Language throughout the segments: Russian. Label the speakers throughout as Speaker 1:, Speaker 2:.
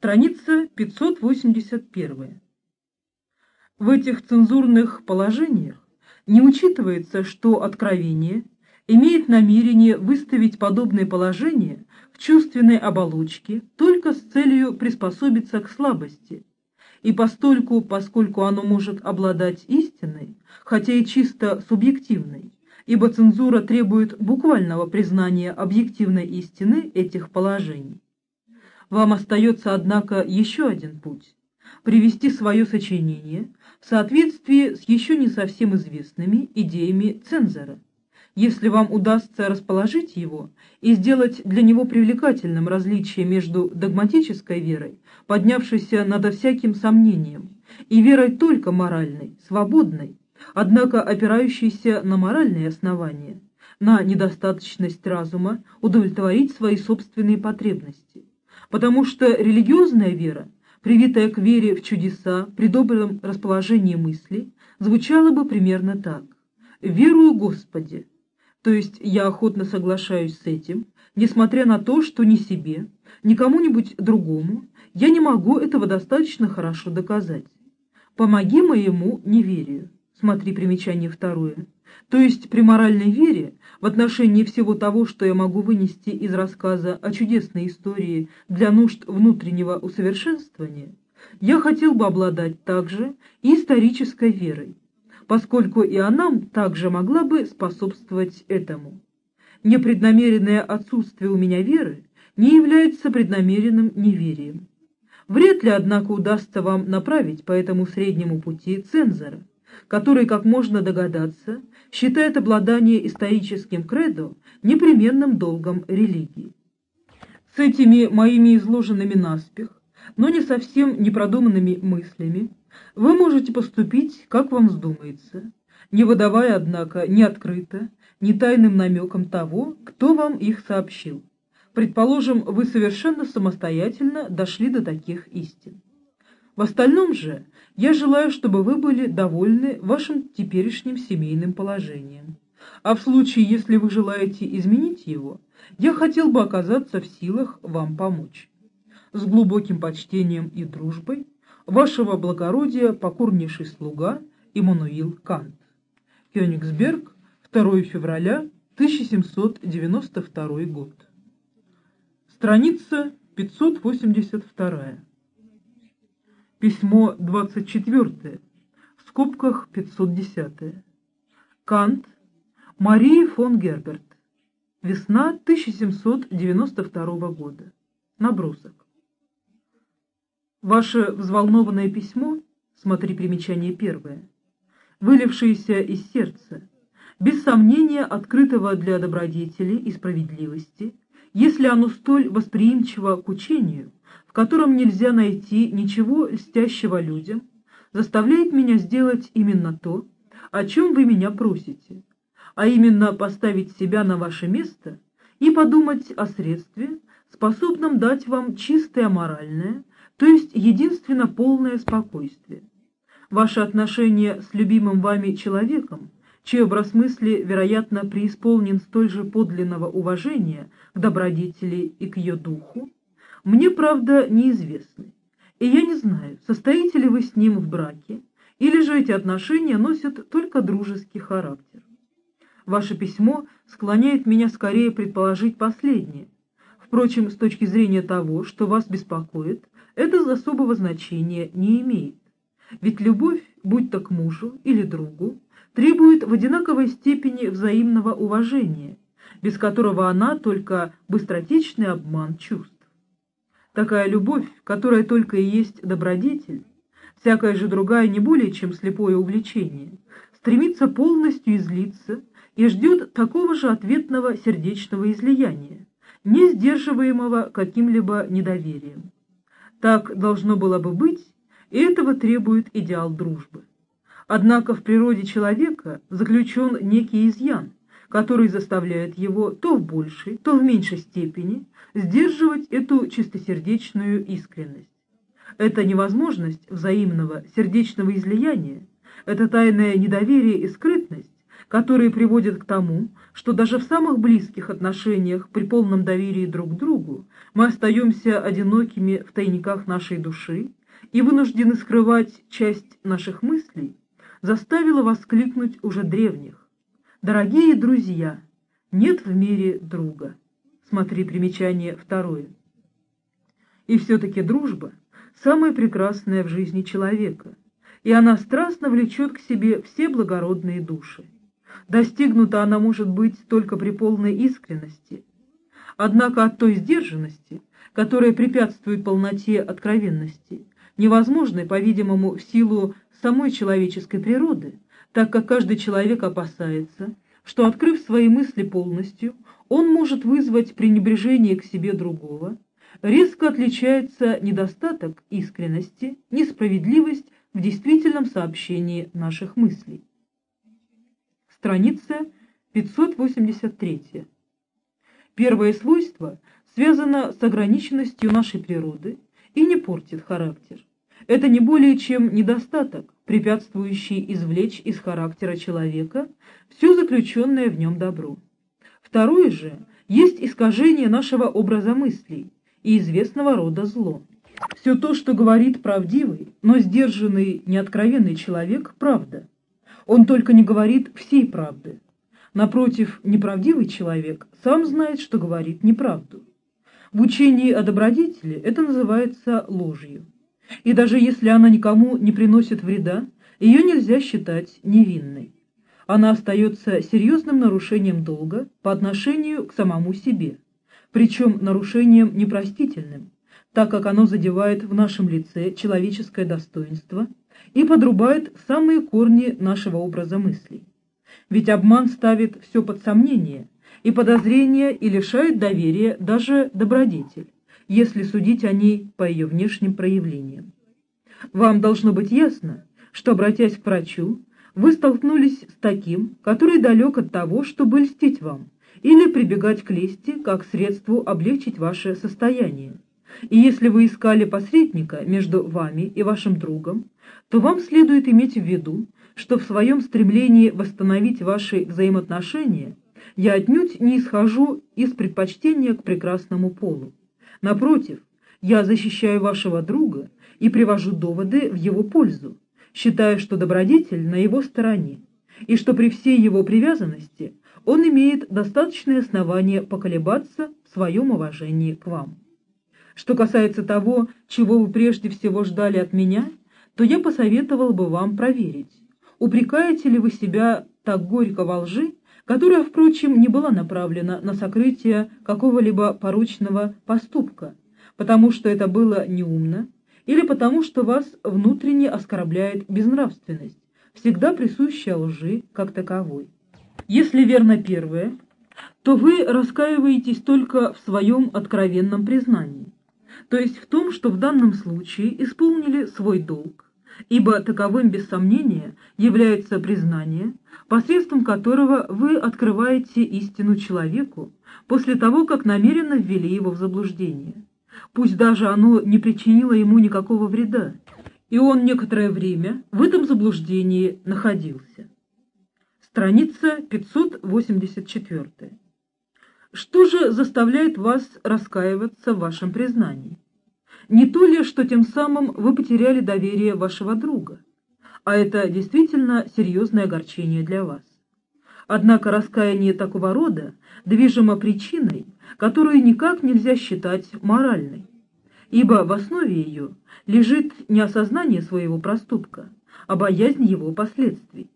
Speaker 1: Страница 581. В этих цензурных положениях не учитывается, что откровение имеет намерение выставить подобное положение в чувственной оболочке только с целью приспособиться к слабости, и постольку, поскольку оно может обладать истиной, хотя и чисто субъективной, ибо цензура требует буквального признания объективной истины этих положений. Вам остается, однако, еще один путь – привести свое сочинение в соответствии с еще не совсем известными идеями цензора. Если вам удастся расположить его и сделать для него привлекательным различие между догматической верой, поднявшейся над всяким сомнением, и верой только моральной, свободной, однако опирающейся на моральные основания, на недостаточность разума удовлетворить свои собственные потребности. Потому что религиозная вера, привитая к вере в чудеса при добром расположении мысли, звучала бы примерно так. «Верую Господи». То есть я охотно соглашаюсь с этим, несмотря на то, что ни себе, ни кому-нибудь другому я не могу этого достаточно хорошо доказать. Помоги моему неверию. Смотри примечание второе. То есть при моральной вере в отношении всего того, что я могу вынести из рассказа о чудесной истории для нужд внутреннего усовершенствования, я хотел бы обладать также и исторической верой, поскольку и она также могла бы способствовать этому. Непреднамеренное отсутствие у меня веры не является преднамеренным неверием. Вряд ли, однако, удастся вам направить по этому среднему пути цензора, который, как можно догадаться, считает обладание историческим кредо непременным долгом религии. С этими моими изложенными наспех, но не совсем непродуманными мыслями, вы можете поступить, как вам вздумается, не выдавая, однако, ни открыто, ни тайным намеком того, кто вам их сообщил. Предположим, вы совершенно самостоятельно дошли до таких истин. В остальном же я желаю, чтобы вы были довольны вашим теперешним семейным положением. А в случае, если вы желаете изменить его, я хотел бы оказаться в силах вам помочь. С глубоким почтением и дружбой, вашего благородия покорнейший слуга Иммануил Кант. Кёнигсберг, 2 февраля 1792 год. Страница 582. Письмо 24, в скобках 510. Кант, Мария фон Герберт. Весна 1792 года. Набросок. Ваше взволнованное письмо, смотри примечание первое, вылившееся из сердца, без сомнения открытого для добродетели и справедливости, если оно столь восприимчиво к учению, в котором нельзя найти ничего льстящего людям, заставляет меня сделать именно то, о чем вы меня просите, а именно поставить себя на ваше место и подумать о средстве, способном дать вам чистое моральное, то есть единственно полное спокойствие. Ваше отношение с любимым вами человеком, чей образ мысли, вероятно, преисполнен столь же подлинного уважения к добродетели и к ее духу, мне, правда, неизвестны, и я не знаю, состоите ли вы с ним в браке, или же эти отношения носят только дружеский характер. Ваше письмо склоняет меня скорее предположить последнее. Впрочем, с точки зрения того, что вас беспокоит, это особого значения не имеет. Ведь любовь, будь то к мужу или другу, требует в одинаковой степени взаимного уважения, без которого она только быстротечный обман чувств. Такая любовь, которая только и есть добродетель, всякая же другая не более чем слепое увлечение, стремится полностью излиться и ждет такого же ответного сердечного излияния, не сдерживаемого каким-либо недоверием. Так должно было бы быть, и этого требует идеал дружбы. Однако в природе человека заключен некий изъян, который заставляет его то в большей, то в меньшей степени сдерживать эту чистосердечную искренность. Эта невозможность взаимного сердечного излияния, это тайное недоверие и скрытность, которые приводят к тому, что даже в самых близких отношениях при полном доверии друг к другу мы остаемся одинокими в тайниках нашей души и вынуждены скрывать часть наших мыслей, заставило воскликнуть уже древних. «Дорогие друзья, нет в мире друга». Смотри примечание второе. И все-таки дружба – самая прекрасная в жизни человека, и она страстно влечет к себе все благородные души. Достигнута она может быть только при полной искренности. Однако от той сдержанности, которая препятствует полноте откровенности, невозможной, по-видимому, в силу самой человеческой природы, так как каждый человек опасается, что, открыв свои мысли полностью, он может вызвать пренебрежение к себе другого, резко отличается недостаток искренности, несправедливость в действительном сообщении наших мыслей. Страница 583. Первое свойство связано с ограниченностью нашей природы и не портит характер. Это не более чем недостаток, препятствующий извлечь из характера человека все заключенное в нем добро. Второе же есть искажение нашего образа мыслей и известного рода зло. Все то, что говорит правдивый, но сдержанный, неоткровенный человек, правда. Он только не говорит всей правды. Напротив, неправдивый человек сам знает, что говорит неправду. В учении о добродетели это называется ложью. И даже если она никому не приносит вреда, ее нельзя считать невинной. Она остается серьезным нарушением долга по отношению к самому себе, причем нарушением непростительным, так как оно задевает в нашем лице человеческое достоинство и подрубает самые корни нашего образа мыслей. Ведь обман ставит все под сомнение и подозрение и лишает доверия даже добродетель, если судить о ней по ее внешним проявлениям. Вам должно быть ясно, что, обратясь к врачу, вы столкнулись с таким, который далек от того, чтобы льстить вам, или прибегать к лести как средству облегчить ваше состояние. И если вы искали посредника между вами и вашим другом, то вам следует иметь в виду, что в своем стремлении восстановить ваши взаимоотношения я отнюдь не исхожу из предпочтения к прекрасному полу. Напротив, я защищаю вашего друга и привожу доводы в его пользу, считая, что добродетель на его стороне, и что при всей его привязанности он имеет достаточное основание поколебаться в своем уважении к вам. Что касается того, чего вы прежде всего ждали от меня, то я посоветовал бы вам проверить, упрекаете ли вы себя так горько во лжи, которая, впрочем, не была направлена на сокрытие какого-либо порочного поступка, потому что это было неумно, или потому что вас внутренне оскорбляет безнравственность, всегда присущая лжи как таковой. Если верно первое, то вы раскаиваетесь только в своем откровенном признании, то есть в том, что в данном случае исполнили свой долг, ибо таковым без сомнения является признание, посредством которого вы открываете истину человеку после того, как намеренно ввели его в заблуждение пусть даже оно не причинило ему никакого вреда, и он некоторое время в этом заблуждении находился. Страница 584. Что же заставляет вас раскаиваться в вашем признании? Не то ли, что тем самым вы потеряли доверие вашего друга, а это действительно серьезное огорчение для вас. Однако раскаяние такого рода движимо причиной, которую никак нельзя считать моральной, ибо в основе ее лежит не осознание своего проступка, а боязнь его последствий.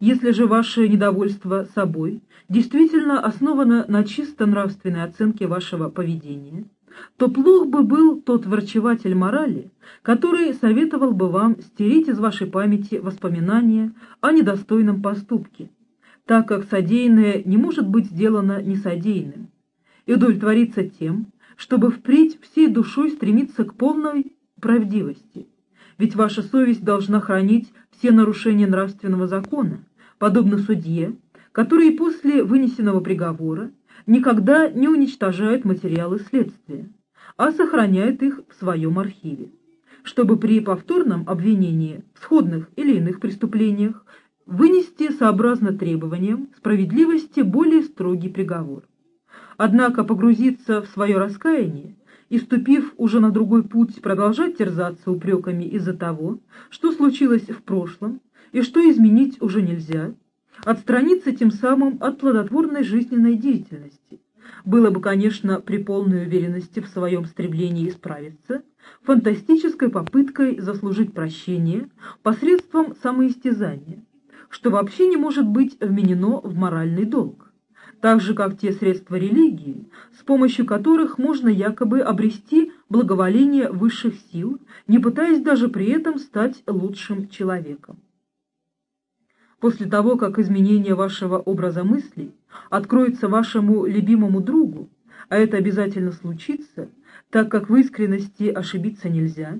Speaker 1: Если же ваше недовольство собой действительно основано на чисто нравственной оценке вашего поведения, то плох бы был тот врачеватель морали, который советовал бы вам стереть из вашей памяти воспоминания о недостойном поступке, так как содеянное не может быть сделано несодеянным, и удовлетвориться тем, чтобы впредь всей душой стремиться к полной правдивости. Ведь ваша совесть должна хранить все нарушения нравственного закона, подобно судье, который после вынесенного приговора никогда не уничтожает материалы следствия, а сохраняет их в своем архиве, чтобы при повторном обвинении в сходных или иных преступлениях вынести сообразно требованиям справедливости более строгий приговор. Однако погрузиться в свое раскаяние и, ступив уже на другой путь, продолжать терзаться упреками из-за того, что случилось в прошлом и что изменить уже нельзя, отстраниться тем самым от плодотворной жизненной деятельности, было бы, конечно, при полной уверенности в своем стремлении исправиться, фантастической попыткой заслужить прощение посредством самоистязания, что вообще не может быть вменено в моральный долг, так же, как те средства религии, с помощью которых можно якобы обрести благоволение высших сил, не пытаясь даже при этом стать лучшим человеком. После того, как изменение вашего образа мыслей откроется вашему любимому другу, а это обязательно случится, так как в искренности ошибиться нельзя,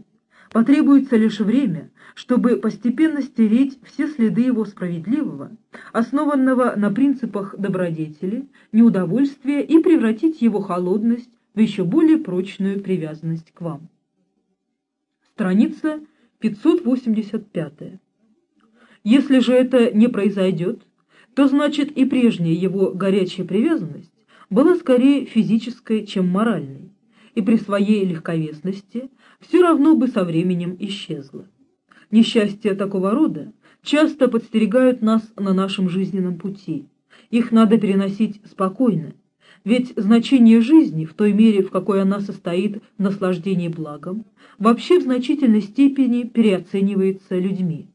Speaker 1: потребуется лишь время, чтобы постепенно стереть все следы его справедливого, основанного на принципах добродетели, неудовольствия и превратить его холодность в еще более прочную привязанность к вам. Страница 585. Если же это не произойдет, то значит и прежняя его горячая привязанность была скорее физической, чем моральной, и при своей легковесности все равно бы со временем исчезла. Несчастья такого рода часто подстерегают нас на нашем жизненном пути. Их надо переносить спокойно, ведь значение жизни, в той мере, в какой она состоит в наслаждении благом, вообще в значительной степени переоценивается людьми.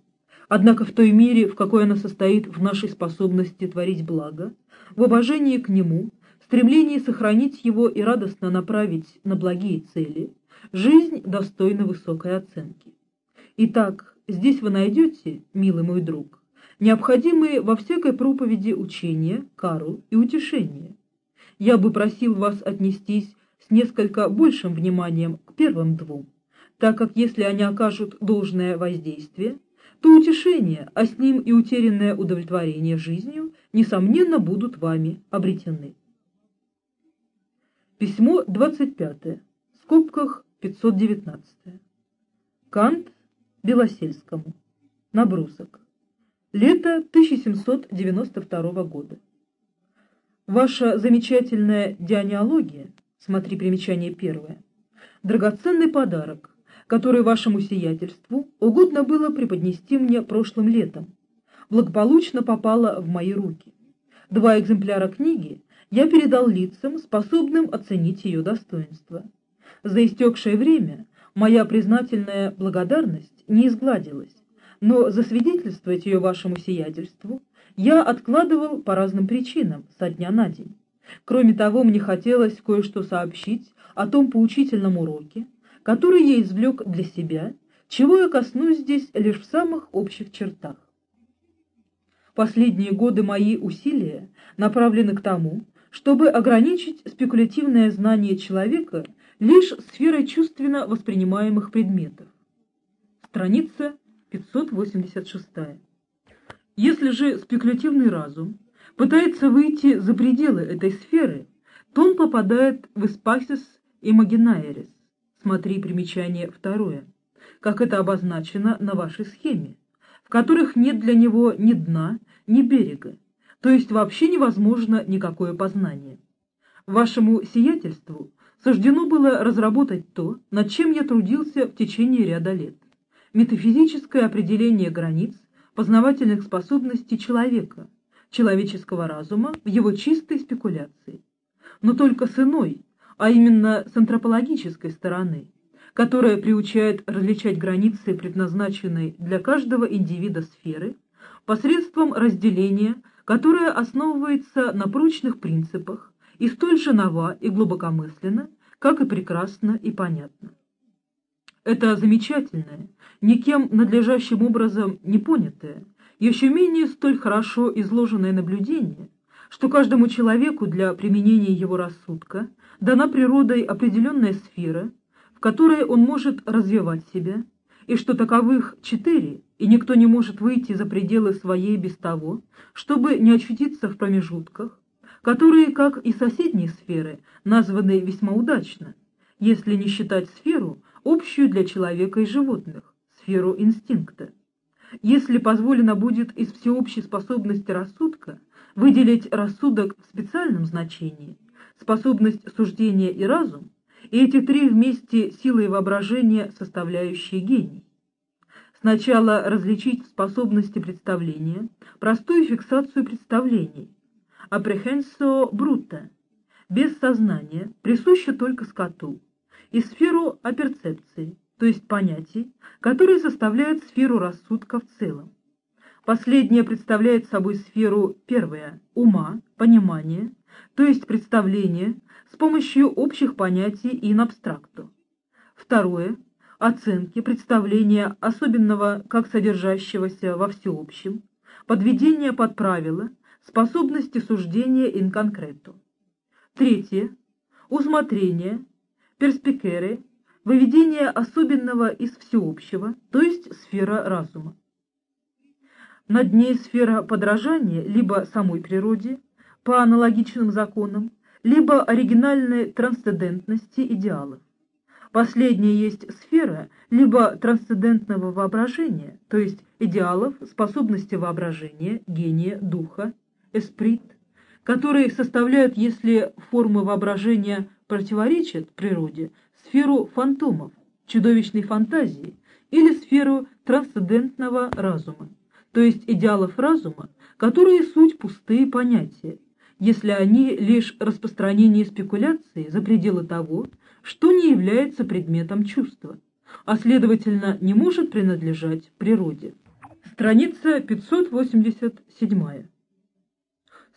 Speaker 1: Однако в той мере, в какой она состоит в нашей способности творить благо, в уважении к нему, стремлении сохранить его и радостно направить на благие цели, жизнь достойна высокой оценки. Итак, здесь вы найдете, милый мой друг, необходимые во всякой проповеди учения, кару и утешение. Я бы просил вас отнестись с несколько большим вниманием к первым двум, так как если они окажут должное воздействие, то утешение, а с ним и утерянное удовлетворение жизнью, несомненно, будут вами обретены. Письмо 25. В скобках 519. Кант Белосельскому. Набросок. Лето 1792 года. Ваша замечательная дианеология, смотри примечание первое, драгоценный подарок, который вашему сиятельству угодно было преподнести мне прошлым летом, благополучно попала в мои руки. Два экземпляра книги я передал лицам, способным оценить ее достоинство. За истекшее время моя признательная благодарность не изгладилась, но засвидетельствовать ее вашему сиятельству я откладывал по разным причинам со дня на день. Кроме того, мне хотелось кое-что сообщить о том поучительном уроке, который я извлек для себя, чего я коснусь здесь лишь в самых общих чертах. Последние годы мои усилия направлены к тому, чтобы ограничить спекулятивное знание человека лишь сферой чувственно воспринимаемых предметов. Страница 586. Если же спекулятивный разум пытается выйти за пределы этой сферы, то он попадает в эспасис имагинаерис, Смотри примечание второе, как это обозначено на вашей схеме, в которых нет для него ни дна, ни берега, то есть вообще невозможно никакое познание. Вашему сиятельству суждено было разработать то, над чем я трудился в течение ряда лет. Метафизическое определение границ познавательных способностей человека, человеческого разума в его чистой спекуляции. Но только с иной, а именно с антропологической стороны, которая приучает различать границы, предназначенной для каждого индивида сферы, посредством разделения, которое основывается на прочных принципах и столь же нова и глубокомысленно, как и прекрасно и понятно. Это замечательное, никем надлежащим образом не понятое, еще менее столь хорошо изложенное наблюдение, что каждому человеку для применения его рассудка дана природой определенная сфера, в которой он может развивать себя, и что таковых четыре, и никто не может выйти за пределы своей без того, чтобы не очутиться в промежутках, которые, как и соседние сферы, названы весьма удачно, если не считать сферу, общую для человека и животных, сферу инстинкта. Если позволено будет из всеобщей способности рассудка выделить рассудок в специальном значении, способность суждения и разум, и эти три вместе силой воображения, составляющие гений. Сначала различить способности представления простую фиксацию представлений, apprehensio bruta, без сознания, присуща только скоту, и сферу оперцепции, то есть понятий, которые составляют сферу рассудка в целом. Последнее представляет собой сферу, первое, ума, понимания, то есть представление с помощью общих понятий in абстракту. Второе, оценки, представления особенного как содержащегося во всеобщем, подведение под правила, способности суждения in concreto. Третье, усмотрение, перспикеры, выведение особенного из всеобщего, то есть сфера разума. Над ней сфера подражания либо самой природе, по аналогичным законам, либо оригинальной трансцендентности идеалов. Последняя есть сфера либо трансцендентного воображения, то есть идеалов, способности воображения, гения, духа, эсприт, которые составляют, если формы воображения противоречат природе, сферу фантомов, чудовищной фантазии или сферу трансцендентного разума то есть идеалов разума, которые суть пустые понятия, если они лишь распространение спекуляции за пределы того, что не является предметом чувства, а следовательно не может принадлежать природе. Страница 587.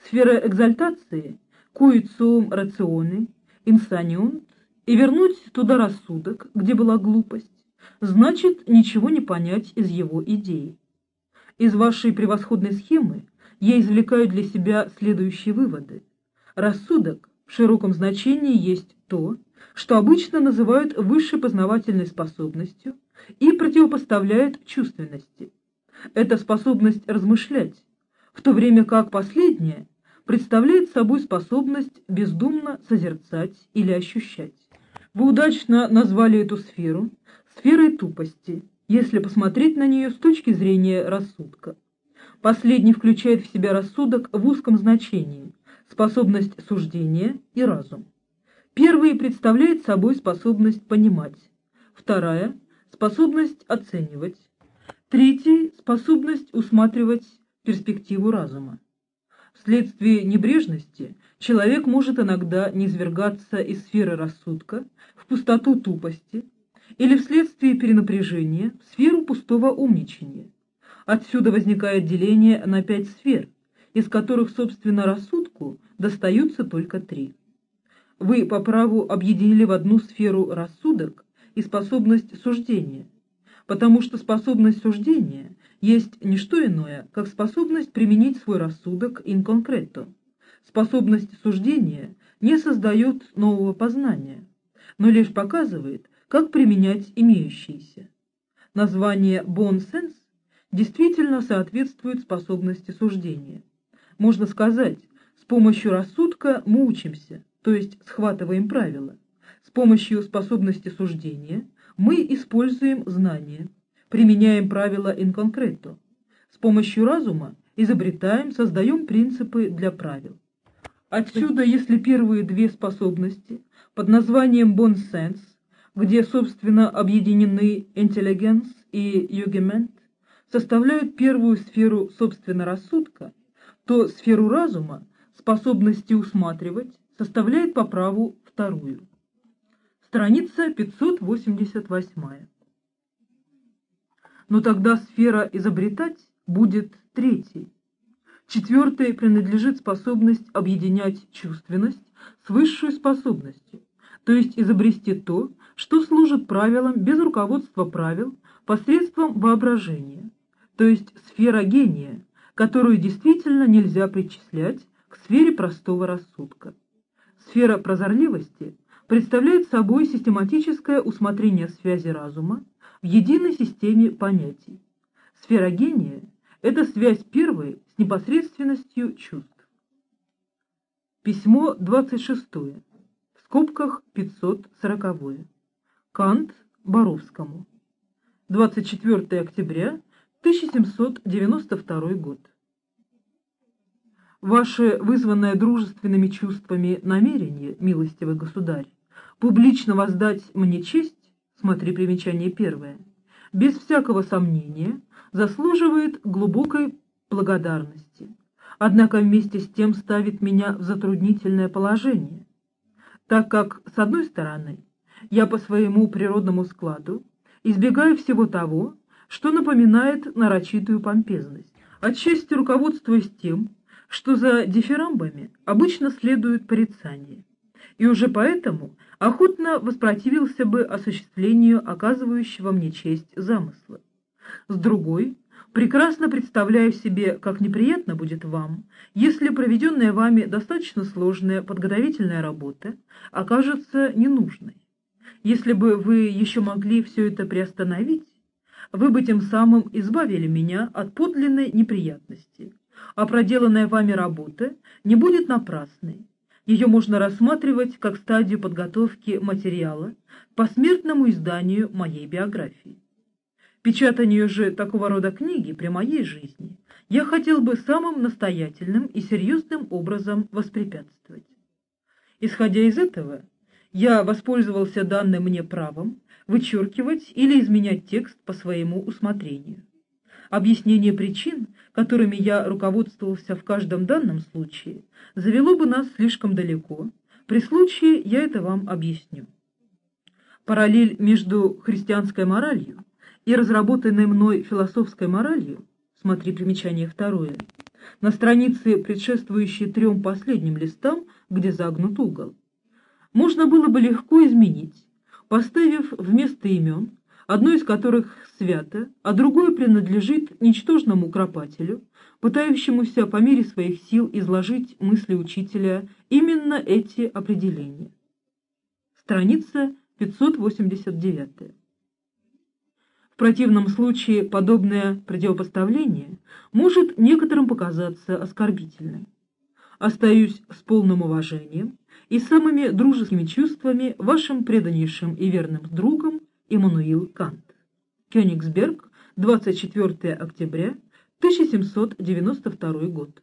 Speaker 1: Сфера экзальтации «Куициум рационе», «Инсаниунт» и вернуть туда рассудок, где была глупость, значит ничего не понять из его идеи. Из вашей превосходной схемы я извлекаю для себя следующие выводы. Рассудок в широком значении есть то, что обычно называют высшей познавательной способностью и противопоставляют чувственности. Это способность размышлять, в то время как последняя представляет собой способность бездумно созерцать или ощущать. Вы удачно назвали эту сферу сферой тупости – если посмотреть на нее с точки зрения рассудка. Последний включает в себя рассудок в узком значении, способность суждения и разум. Первый представляет собой способность понимать, вторая – способность оценивать, третий – способность усматривать перспективу разума. Вследствие небрежности человек может иногда низвергаться из сферы рассудка в пустоту тупости – или вследствие перенапряжения в сферу пустого умничания. Отсюда возникает деление на пять сфер, из которых, собственно, рассудку достаются только три. Вы по праву объединили в одну сферу рассудок и способность суждения, потому что способность суждения есть не что иное, как способность применить свой рассудок in concreto. Способность суждения не создает нового познания, но лишь показывает, как применять имеющиеся. Название «bon sense» действительно соответствует способности суждения. Можно сказать, с помощью рассудка мы учимся, то есть схватываем правила. С помощью способности суждения мы используем знания, применяем правила concreto. С помощью разума изобретаем, создаем принципы для правил. Отсюда, если первые две способности под названием sense где, собственно, объединены интеллигенс и югемент, составляют первую сферу, собственно, рассудка, то сферу разума, способности усматривать, составляет по праву вторую. Страница 588. Но тогда сфера изобретать будет третьей. Четвертой принадлежит способность объединять чувственность с высшей способностью, то есть изобрести то, что служит правилам без руководства правил посредством воображения, то есть сфера гения, которую действительно нельзя причислять к сфере простого рассудка. Сфера прозорливости представляет собой систематическое усмотрение связи разума в единой системе понятий. Сфера гения – это связь первой с непосредственностью чувств. Письмо 26. В скобках 540. Кант Боровскому. 24 октября 1792 год. Ваше вызванное дружественными чувствами намерение, милостивый государь, публично воздать мне честь, смотри примечание первое, без всякого сомнения, заслуживает глубокой благодарности, однако вместе с тем ставит меня в затруднительное положение, так как, с одной стороны, я по своему природному складу избегаю всего того, что напоминает нарочитую помпезность, отчасти руководствуясь тем, что за дифирамбами обычно следует порицание, и уже поэтому охотно воспротивился бы осуществлению оказывающего мне честь замысла. С другой, прекрасно представляю себе, как неприятно будет вам, если проведенная вами достаточно сложная подготовительная работа окажется ненужной. Если бы вы еще могли все это приостановить, вы бы тем самым избавили меня от подлинной неприятности, а проделанная вами работа не будет напрасной. Ее можно рассматривать как стадию подготовки материала по смертному изданию моей биографии. Печатанию же такого рода книги при моей жизни я хотел бы самым настоятельным и серьезным образом воспрепятствовать. Исходя из этого, я воспользовался данным мне правом вычеркивать или изменять текст по своему усмотрению. Объяснение причин, которыми я руководствовался в каждом данном случае, завело бы нас слишком далеко. При случае я это вам объясню. Параллель между христианской моралью и разработанной мной философской моралью, смотри примечание второе, на странице, предшествующей трем последним листам, где загнут угол, можно было бы легко изменить, поставив вместо имен, одно из которых свято, а другое принадлежит ничтожному кропателю, пытающемуся по мере своих сил изложить мысли учителя именно эти определения. Страница 589. В противном случае подобное противопоставление может некоторым показаться оскорбительным. Остаюсь с полным уважением и самыми дружескими чувствами вашим преданнейшим и верным другом Иммануил Кант. Кёнигсберг, 24 октября 1792 год.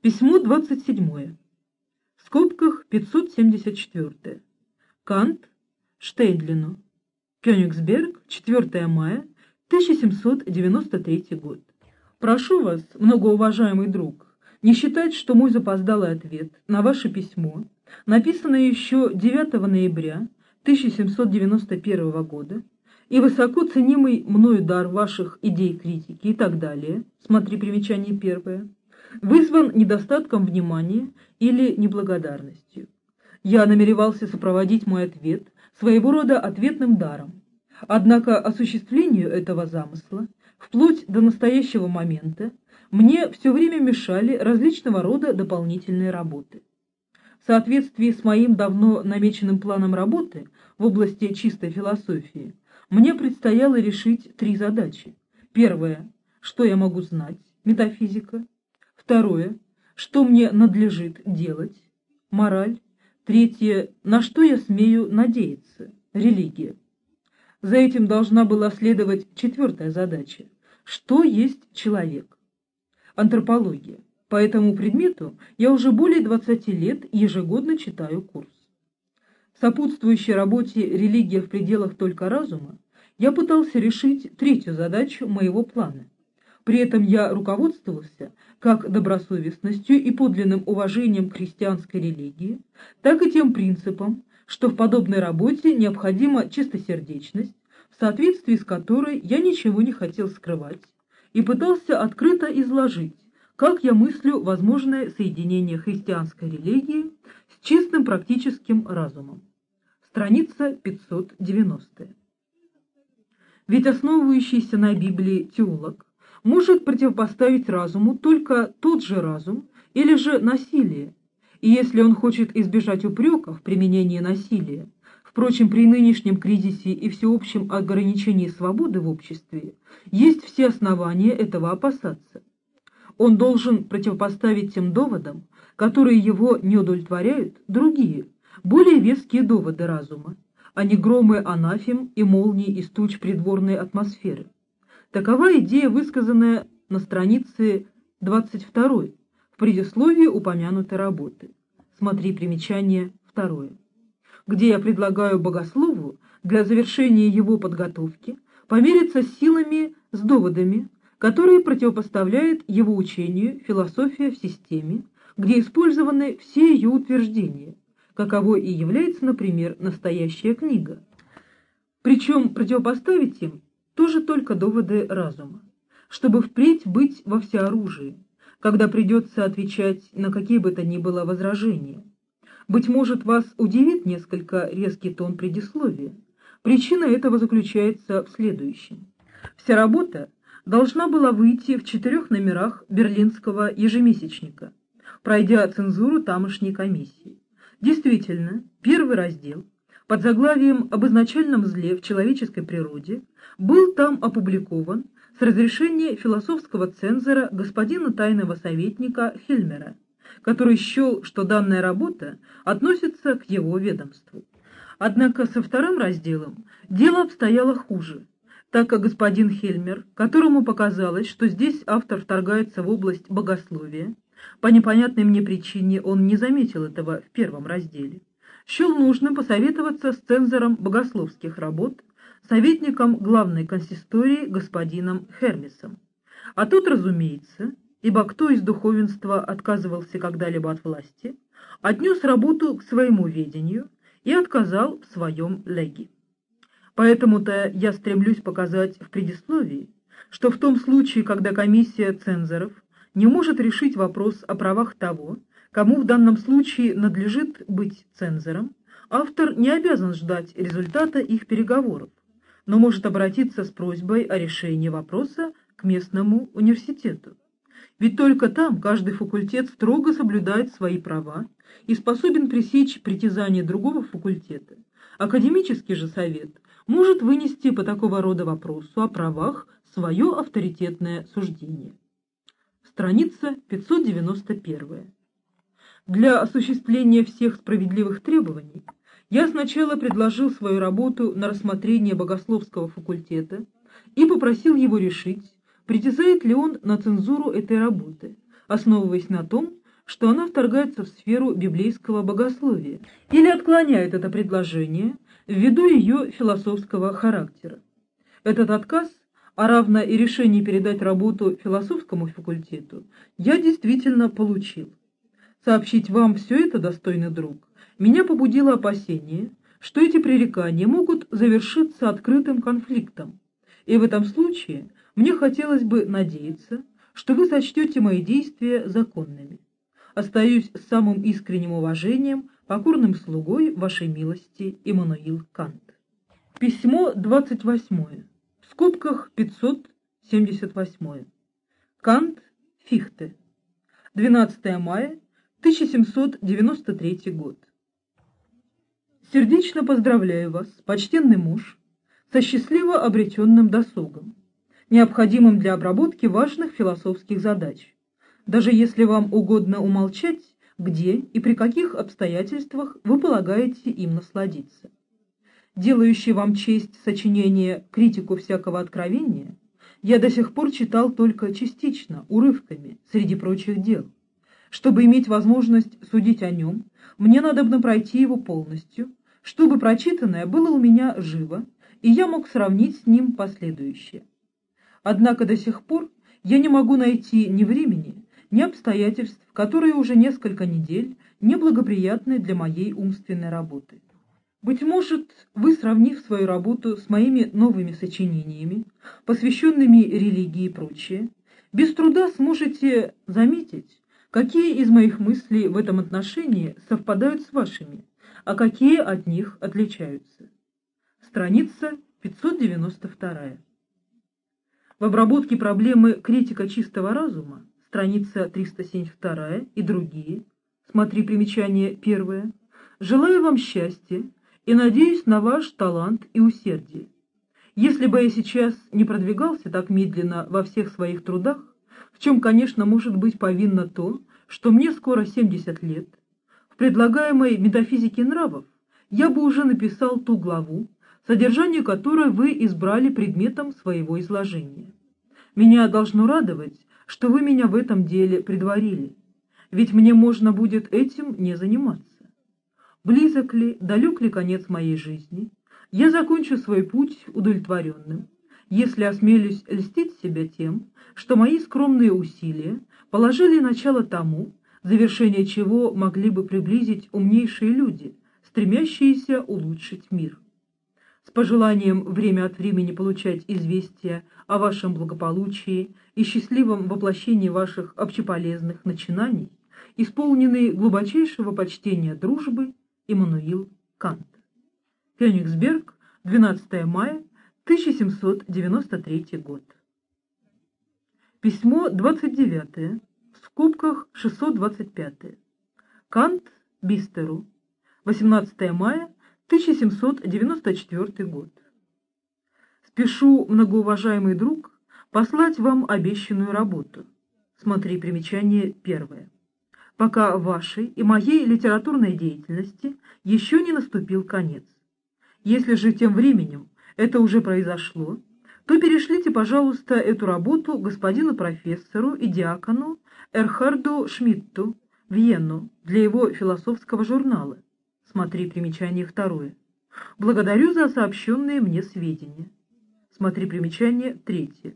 Speaker 1: Письмо 27. В скобках 574. Кант Штейндлину. Кёнигсберг, 4 мая 1793 год. Прошу вас, многоуважаемый друг, не считать, что мой запоздалый ответ на ваше письмо, написанное еще 9 ноября 1791 года, и высоко ценимый мною дар ваших идей критики и так далее, смотри примечание первое, вызван недостатком внимания или неблагодарностью. Я намеревался сопроводить мой ответ своего рода ответным даром. Однако осуществлению этого замысла, вплоть до настоящего момента, мне все время мешали различного рода дополнительные работы. В соответствии с моим давно намеченным планом работы в области чистой философии, мне предстояло решить три задачи. Первое – что я могу знать, метафизика. Второе – что мне надлежит делать, мораль. Третье – на что я смею надеяться, религия. За этим должна была следовать четвертая задача – что есть человек антропология. По этому предмету я уже более 20 лет ежегодно читаю курс. Сопутствующей работе «Религия в пределах только разума» я пытался решить третью задачу моего плана. При этом я руководствовался как добросовестностью и подлинным уважением к христианской религии, так и тем принципом, что в подобной работе необходима чистосердечность, в соответствии с которой я ничего не хотел скрывать, и пытался открыто изложить, как я мыслю возможное соединение христианской религии с чистым практическим разумом. Страница 590. Ведь основывающийся на Библии теолог может противопоставить разуму только тот же разум или же насилие, и если он хочет избежать упреков в применении насилия, Впрочем, при нынешнем кризисе и всеобщем ограничении свободы в обществе есть все основания этого опасаться. Он должен противопоставить тем доводам, которые его не удовлетворяют, другие, более веские доводы разума, а не громы анафем и молнии из туч придворной атмосферы. Такова идея, высказанная на странице 22 в предисловии упомянутой работы. Смотри примечание второе, где я предлагаю богослову для завершения его подготовки помериться силами с доводами, которые противопоставляет его учению «Философия в системе», где использованы все ее утверждения, каковой и является, например, настоящая книга. Причем противопоставить им тоже только доводы разума, чтобы впредь быть во всеоружии, когда придется отвечать на какие бы то ни было возражения. Быть может, вас удивит несколько резкий тон предисловия. Причина этого заключается в следующем. Вся работа должна была выйти в четырех номерах берлинского ежемесячника, пройдя цензуру тамошней комиссии. Действительно, первый раздел под заглавием «Об изначальном зле в человеческой природе» был там опубликован с разрешения философского цензора господина тайного советника Хельмера, который счел, что данная работа относится к его ведомству. Однако со вторым разделом дело обстояло хуже, так как господин Хельмер, которому показалось, что здесь автор вторгается в область богословия, по непонятной мне причине он не заметил этого в первом разделе, счел нужным посоветоваться с цензором богословских работ, советником главной консистории господином Хермисом. А тут, разумеется, ибо кто из духовенства отказывался когда-либо от власти, отнес работу к своему ведению и отказал в своем леге. Поэтому-то я стремлюсь показать в предисловии, что в том случае, когда комиссия цензоров не может решить вопрос о правах того, кому в данном случае надлежит быть цензором, автор не обязан ждать результата их переговоров, но может обратиться с просьбой о решении вопроса к местному университету. Ведь только там каждый факультет строго соблюдает свои права и способен пресечь притязания другого факультета. Академический же совет может вынести по такого рода вопросу о правах свое авторитетное суждение. Страница 591. Для осуществления всех справедливых требований я сначала предложил свою работу на рассмотрение богословского факультета и попросил его решить, притязает ли он на цензуру этой работы, основываясь на том, что она вторгается в сферу библейского богословия, или отклоняет это предложение ввиду ее философского характера. Этот отказ, а равно и решение передать работу философскому факультету, я действительно получил. Сообщить вам все это, достойный друг, меня побудило опасение, что эти пререкания могут завершиться открытым конфликтом, и в этом случае мне хотелось бы надеяться, что вы сочтете мои действия законными. Остаюсь с самым искренним уважением покорным слугой вашей милости Иммануил Кант. Письмо 28. В скобках 578. Кант, Фихте. 12 мая 1793 год. Сердечно поздравляю вас, почтенный муж, со счастливо обретенным досугом, необходимым для обработки важных философских задач, даже если вам угодно умолчать, где и при каких обстоятельствах вы полагаете им насладиться. Делающий вам честь сочинение «Критику всякого откровения» я до сих пор читал только частично, урывками, среди прочих дел. Чтобы иметь возможность судить о нем, мне надо бы пройти его полностью, чтобы прочитанное было у меня живо, и я мог сравнить с ним последующее. Однако до сих пор я не могу найти ни времени, ни обстоятельств, которые уже несколько недель неблагоприятны для моей умственной работы. Быть может, вы, сравнив свою работу с моими новыми сочинениями, посвященными религии и прочее, без труда сможете заметить, какие из моих мыслей в этом отношении совпадают с вашими, а какие от них отличаются. Страница 592. В обработке проблемы критика чистого разума, страница 372 и другие, смотри примечание первое, желаю вам счастья и надеюсь на ваш талант и усердие. Если бы я сейчас не продвигался так медленно во всех своих трудах, в чем, конечно, может быть повинно то, что мне скоро 70 лет, предлагаемой метафизике нравов я бы уже написал ту главу, содержание которой вы избрали предметом своего изложения. Меня должно радовать, что вы меня в этом деле предварили, ведь мне можно будет этим не заниматься. Близок ли, далек ли конец моей жизни, я закончу свой путь удовлетворенным, если осмелюсь льстить себя тем, что мои скромные усилия положили начало тому, завершение чего могли бы приблизить умнейшие люди, стремящиеся улучшить мир. С пожеланием время от времени получать известия о вашем благополучии и счастливом воплощении ваших общеполезных начинаний, исполненный глубочайшего почтения дружбы, Иммануил Кант. Кёнигсберг, 12 мая 1793 год. Письмо 29, в скобках 625. Кант Бистеру, 18 мая 1794 год. Спешу, многоуважаемый друг, послать вам обещанную работу. Смотри примечание первое. Пока вашей и моей литературной деятельности еще не наступил конец. Если же тем временем это уже произошло, то перешлите, пожалуйста, эту работу господину профессору и диакону Эрхарду Шмидту в Вену для его философского журнала. Смотри примечание второе. Благодарю за сообщенные мне сведения. Смотри примечание третье.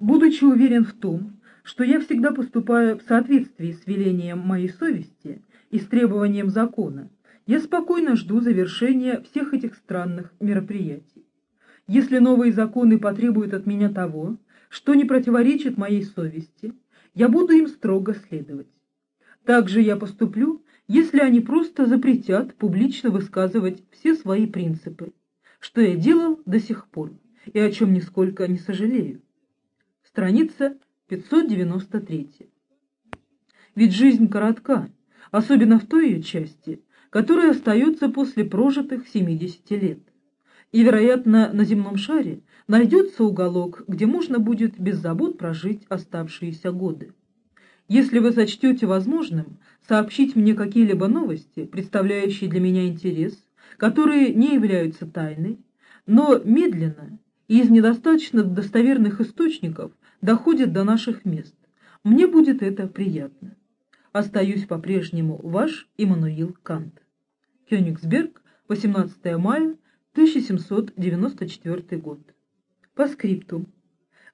Speaker 1: Будучи уверен в том, что я всегда поступаю в соответствии с велением моей совести и с требованием закона, я спокойно жду завершения всех этих странных мероприятий. Если новые законы потребуют от меня того, что не противоречит моей совести, я буду им строго следовать. Также я поступлю, если они просто запретят публично высказывать все свои принципы, что я делал до сих пор и о чем нисколько не сожалею. Страница 593. Ведь жизнь коротка, особенно в той ее части, которая остается после прожитых 70 лет и, вероятно, на земном шаре найдется уголок, где можно будет без забот прожить оставшиеся годы. Если вы сочтете возможным сообщить мне какие-либо новости, представляющие для меня интерес, которые не являются тайной, но медленно и из недостаточно достоверных источников доходят до наших мест, мне будет это приятно. Остаюсь по-прежнему ваш Иммануил Кант. Кёнигсберг, 18 мая 1794 год. По скрипту.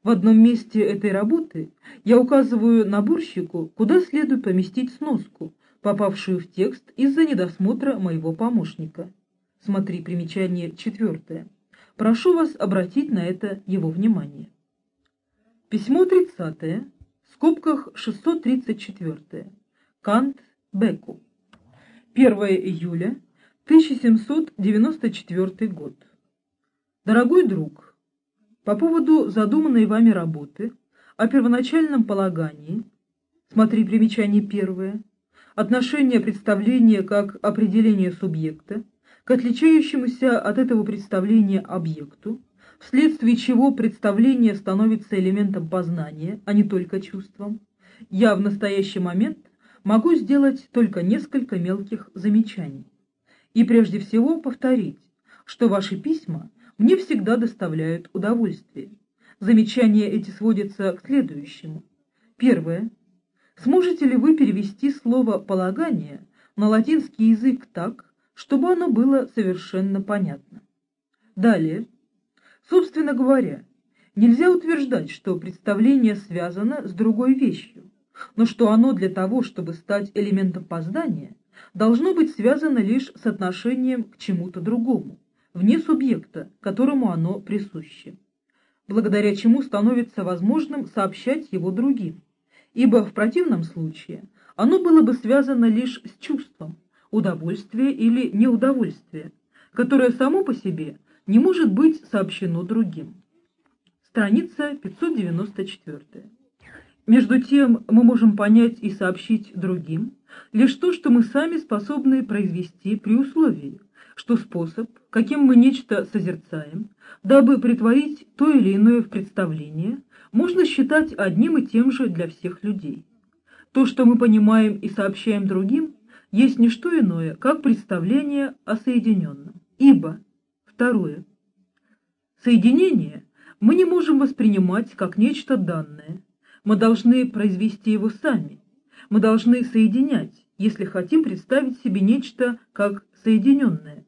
Speaker 1: В одном месте этой работы я указываю наборщику, куда следует поместить сноску, попавшую в текст из-за недосмотра моего помощника. Смотри примечание четвертое. Прошу вас обратить на это его внимание. Письмо 30 в скобках 634. Кант Беку. 1 июля 1794 год. Дорогой друг, по поводу задуманной вами работы о первоначальном полагании, смотри примечание первое, отношение представления как определение субъекта к отличающемуся от этого представления объекту, вследствие чего представление становится элементом познания, а не только чувством, я в настоящий момент могу сделать только несколько мелких замечаний. И прежде всего повторить, что ваши письма мне всегда доставляют удовольствие. Замечания эти сводятся к следующему. Первое. Сможете ли вы перевести слово «полагание» на латинский язык так, чтобы оно было совершенно понятно? Далее. Собственно говоря, нельзя утверждать, что представление связано с другой вещью, но что оно для того, чтобы стать элементом познания, должно быть связано лишь с отношением к чему-то другому, вне субъекта, которому оно присуще, благодаря чему становится возможным сообщать его другим, ибо в противном случае оно было бы связано лишь с чувством, удовольствия или неудовольствия, которое само по себе не может быть сообщено другим. Страница 594. Между тем мы можем понять и сообщить другим лишь то, что мы сами способны произвести при условии, что способ, каким мы нечто созерцаем, дабы притворить то или иное в представление, можно считать одним и тем же для всех людей. То, что мы понимаем и сообщаем другим, есть не что иное, как представление о соединенном. Ибо, второе, соединение мы не можем воспринимать как нечто данное. Мы должны произвести его сами. Мы должны соединять, если хотим представить себе нечто как соединенное,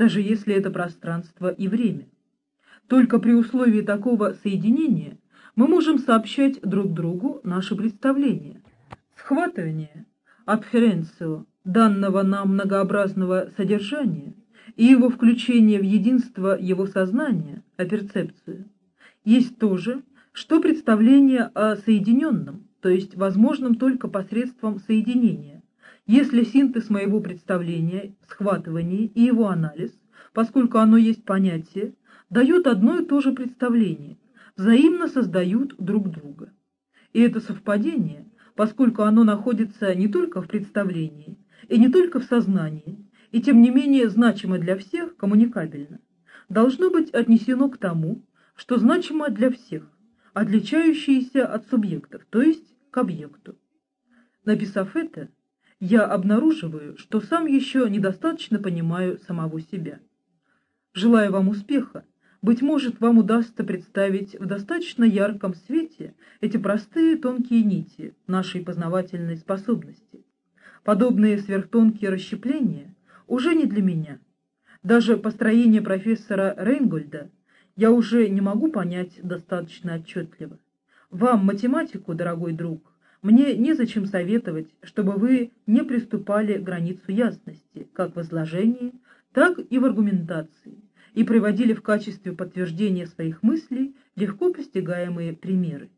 Speaker 1: даже если это пространство и время. Только при условии такого соединения мы можем сообщать друг другу наши представления. Схватывание, абхеренцио, данного нам многообразного содержания и его включение в единство его сознания, о перцепцию, есть то же, что представление о соединенном, то есть возможном только посредством соединения, если синтез моего представления, схватывание и его анализ, поскольку оно есть понятие, дают одно и то же представление, взаимно создают друг друга. И это совпадение, поскольку оно находится не только в представлении и не только в сознании, и тем не менее значимо для всех, коммуникабельно, должно быть отнесено к тому, что значимо для всех, отличающееся от субъектов, то есть к объекту. Написав это, я обнаруживаю, что сам еще недостаточно понимаю самого себя. Желаю вам успеха, быть может, вам удастся представить в достаточно ярком свете эти простые тонкие нити нашей познавательной способности. Подобные сверхтонкие расщепления уже не для меня. Даже построение профессора Рейнгольда я уже не могу понять достаточно отчетливо. Вам, математику, дорогой друг, мне незачем советовать, чтобы вы не приступали к границу ясности, как в изложении, так и в аргументации, и приводили в качестве подтверждения своих мыслей легко постигаемые примеры.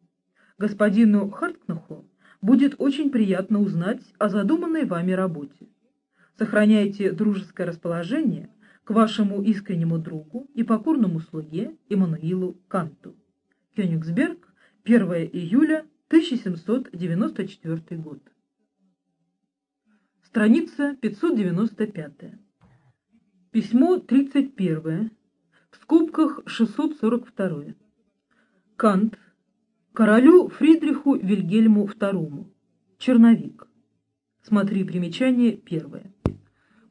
Speaker 1: Господину Харткнуху будет очень приятно узнать о задуманной вами работе. Сохраняйте дружеское расположение к вашему искреннему другу и покорному слуге Иммануилу Канту. Кёнигсберг, 1 июля 1794 год. Страница 595. Письмо 31. В скобках 642. Кант. Королю Фридриху Вильгельму II. Черновик. Смотри примечание первое.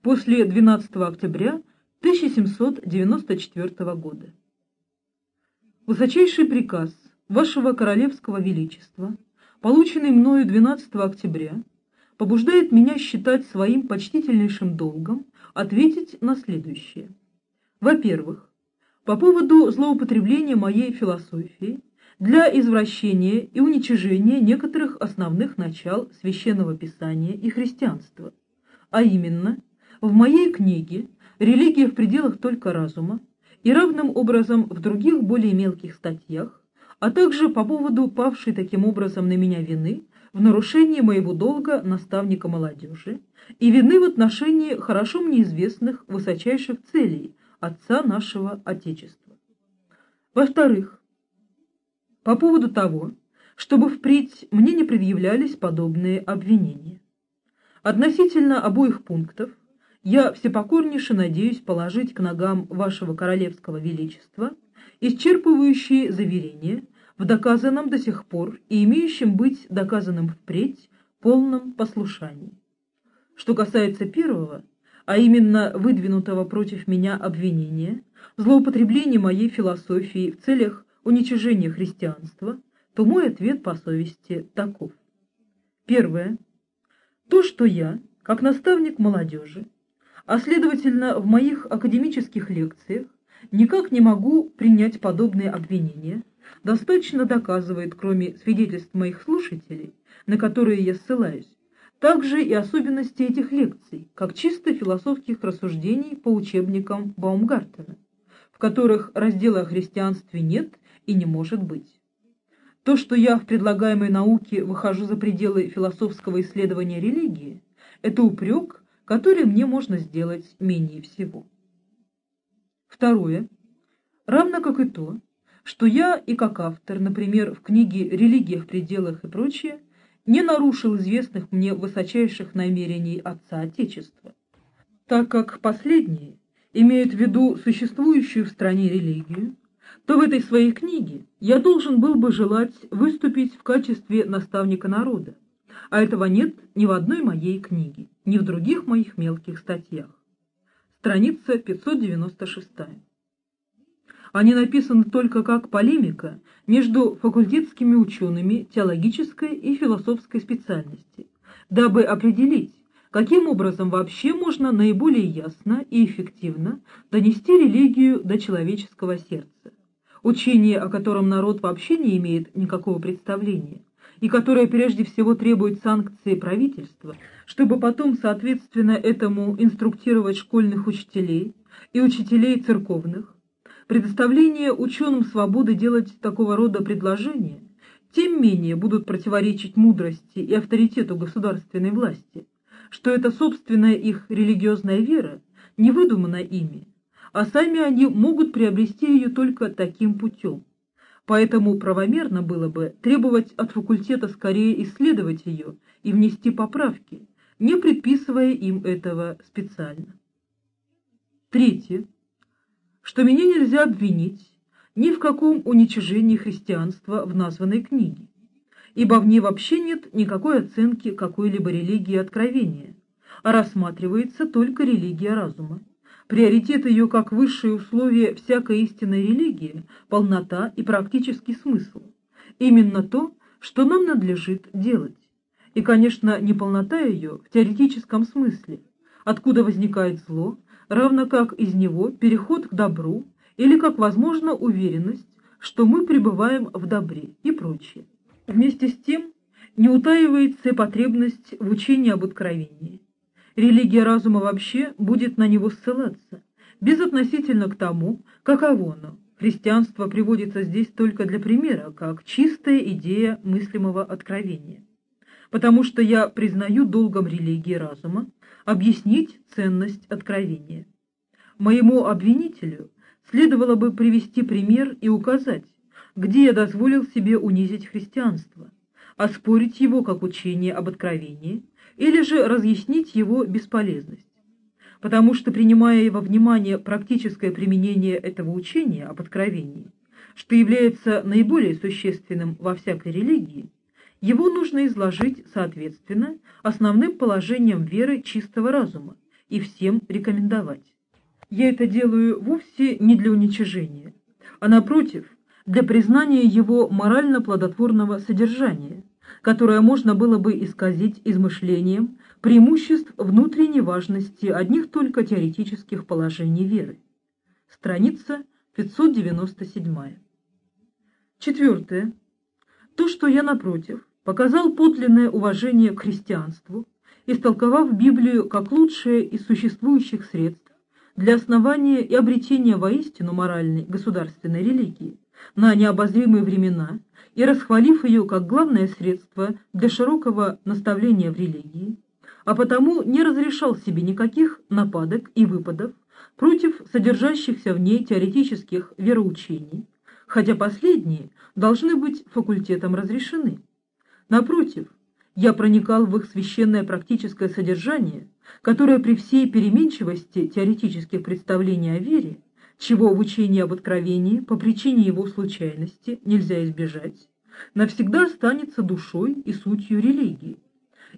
Speaker 1: После 12 октября 1794 года. Высочайший приказ Вашего Королевского Величества, полученный мною 12 октября, побуждает меня считать своим почтительнейшим долгом ответить на следующее. Во-первых, по поводу злоупотребления моей философии для извращения и уничижения некоторых основных начал священного писания и христианства, а именно, в моей книге «Религия в пределах только разума» и равным образом в других более мелких статьях а также по поводу павшей таким образом на меня вины в нарушении моего долга наставника молодежи и вины в отношении хорошо мне известных высочайших целей отца нашего Отечества. Во-вторых, по поводу того, чтобы впредь мне не предъявлялись подобные обвинения. Относительно обоих пунктов я всепокорнейше надеюсь положить к ногам вашего королевского величества исчерпывающие заверения в доказанном до сих пор и имеющем быть доказанным впредь полном послушании. Что касается первого, а именно выдвинутого против меня обвинения, злоупотребления моей философии в целях уничижения христианства, то мой ответ по совести таков. Первое. То, что я, как наставник молодежи, а следовательно в моих академических лекциях, никак не могу принять подобные обвинения, достаточно доказывает, кроме свидетельств моих слушателей, на которые я ссылаюсь, также и особенности этих лекций, как чисто философских рассуждений по учебникам Баумгартена, в которых раздела о христианстве нет и не может быть. То, что я в предлагаемой науке выхожу за пределы философского исследования религии, это упрек, который мне можно сделать менее всего. Второе. Равно как и то, что я и как автор, например, в книге «Религия в пределах» и прочее, не нарушил известных мне высочайших намерений Отца Отечества, так как последние имеют в виду существующую в стране религию, то в этой своей книге я должен был бы желать выступить в качестве наставника народа, а этого нет ни в одной моей книге, ни в других моих мелких статьях. Страница 596. Они написаны только как полемика между факультетскими учеными теологической и философской специальности, дабы определить, каким образом вообще можно наиболее ясно и эффективно донести религию до человеческого сердца. Учение, о котором народ вообще не имеет никакого представления, и которое прежде всего требует санкции правительства, чтобы потом, соответственно этому, инструктировать школьных учителей и учителей церковных, предоставление ученым свободы делать такого рода предложения, тем менее будут противоречить мудрости и авторитету государственной власти, что это собственная их религиозная вера не выдумана ими, а сами они могут приобрести ее только таким путем. Поэтому правомерно было бы требовать от факультета скорее исследовать ее и внести поправки, не предписывая им этого специально. Третье что меня нельзя обвинить ни в каком уничижении христианства в названной книге, ибо в ней вообще нет никакой оценки какой-либо религии откровения, а рассматривается только религия разума. Приоритет ее как высшее условие всякой истинной религии – полнота и практический смысл. Именно то, что нам надлежит делать. И, конечно, не полнота ее в теоретическом смысле, откуда возникает зло, равно как из него переход к добру или как возможна уверенность, что мы пребываем в добре и прочее. Вместе с тем не утаивается и потребность в учении об откровении. Религия разума вообще будет на него ссылаться, безотносительно к тому, каково оно. Христианство приводится здесь только для примера, как чистая идея мыслимого откровения. Потому что я признаю долгом религии разума объяснить ценность откровения. Моему обвинителю следовало бы привести пример и указать, где я дозволил себе унизить христианство, оспорить его как учение об откровении или же разъяснить его бесполезность. Потому что, принимая во внимание практическое применение этого учения об откровении, что является наиболее существенным во всякой религии, его нужно изложить, соответственно, основным положением веры чистого разума и всем рекомендовать. Я это делаю вовсе не для уничижения, а напротив, для признания его морально-плодотворного содержания, которое можно было бы исказить измышлением преимуществ внутренней важности одних только теоретических положений веры. Страница 597. Четвертое. То, что я, напротив, показал подлинное уважение к христианству, истолковав Библию как лучшее из существующих средств для основания и обретения воистину моральной государственной религии на необозримые времена и расхвалив ее как главное средство для широкого наставления в религии, а потому не разрешал себе никаких нападок и выпадов против содержащихся в ней теоретических вероучений, хотя последние должны быть факультетом разрешены. Напротив, я проникал в их священное практическое содержание, которое при всей переменчивости теоретических представлений о вере, чего в учении об откровении по причине его случайности нельзя избежать, навсегда останется душой и сутью религии.